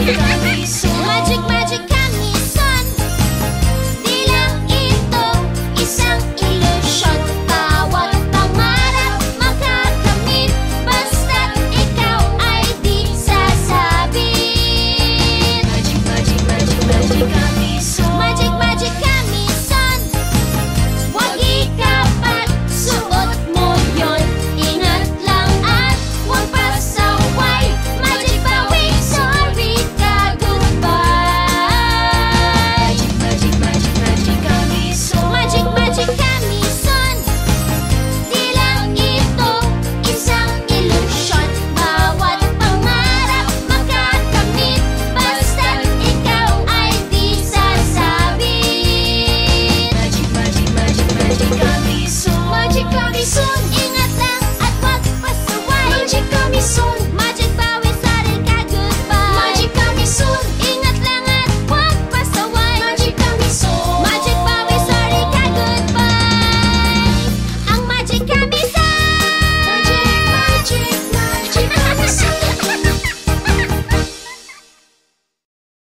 Thank me